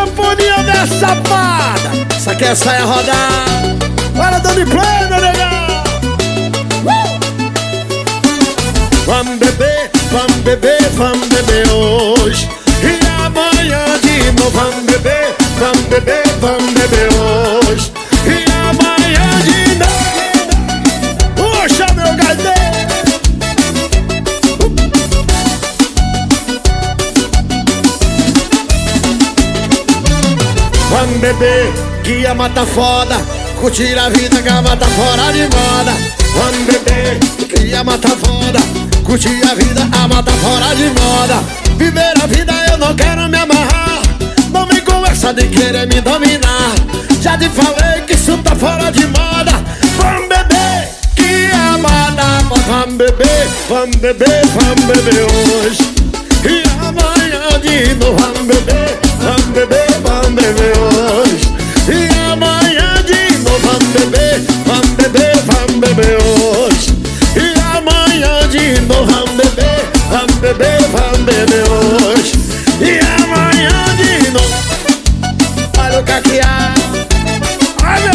sanfoninha da safada. Essa aqui é saia rodar. Bora dando play, meu negão. Uh! Vamos beber, vamos beber, vamos beber hoje. E amanhã de novo vamos beber, vamos beber, vamos beber hoje. Vamos beber, que a mata foda. Curtir a vida a mata fora de moda. Vamos beber, que a mata foda. Curtir a vida, a mata fora de moda. Viver a vida eu não quero me amarrar. Não me conversa de querer me dominar. Já te falei que isso tá fora de moda. Vamos beber, que a mata Vamos beber, vamos beber, vamos beber hoje vamos beber hoje. E amanhã de novo vamos beber, vamos beber, vamos beber hoje. E amanhã de novo. Olha o caqueado Ai meu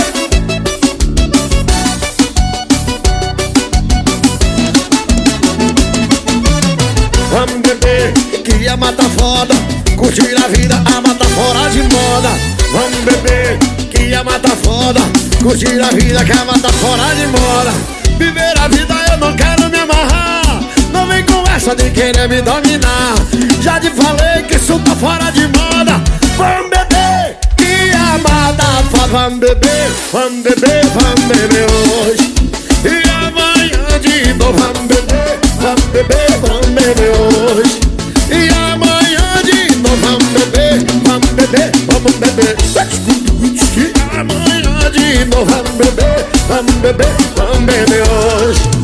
Vamos beber, que a mata foda. Curtir a vida, a mata fora de moda. Vamos beber, que a mata foda Curtir a vida, que a mata fora de moda. Viver a vida eu não quero me amarrar. Não vem com essa de querer me dominar. Já te falei que isso tá fora de moda. Vamos beber, que a mata foda Vamos beber, vamos beber, vamos beber hoje. E amanhã de novo vamos beber, vamos beber, vamos beber hoje. E amanhã de novo vamos beber, vamos beber, vamos beber. E amanhã de i'm Bambi, Bambi, Bambi, Bambi, Bambi,